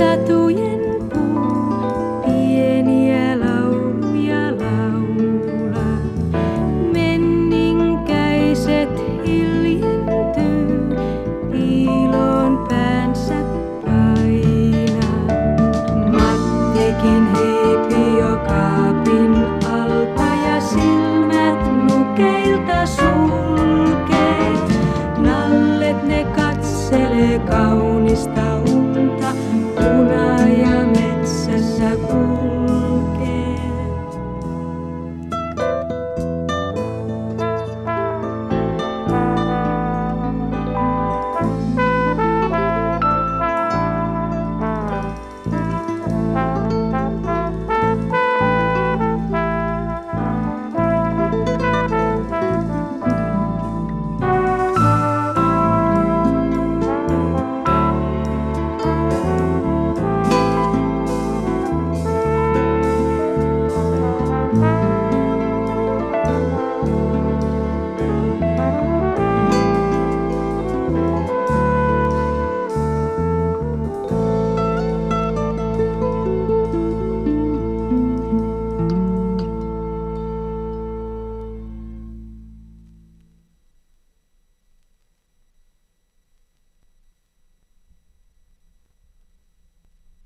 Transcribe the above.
satujen puu pieniä lauluja laulaa, Menninkäiset hiljentyy, piiloon päänsä paina. Mattikin heipi jo kaapin alta ja silmät nukeilta sulkee. Nallet ne katselee kaunista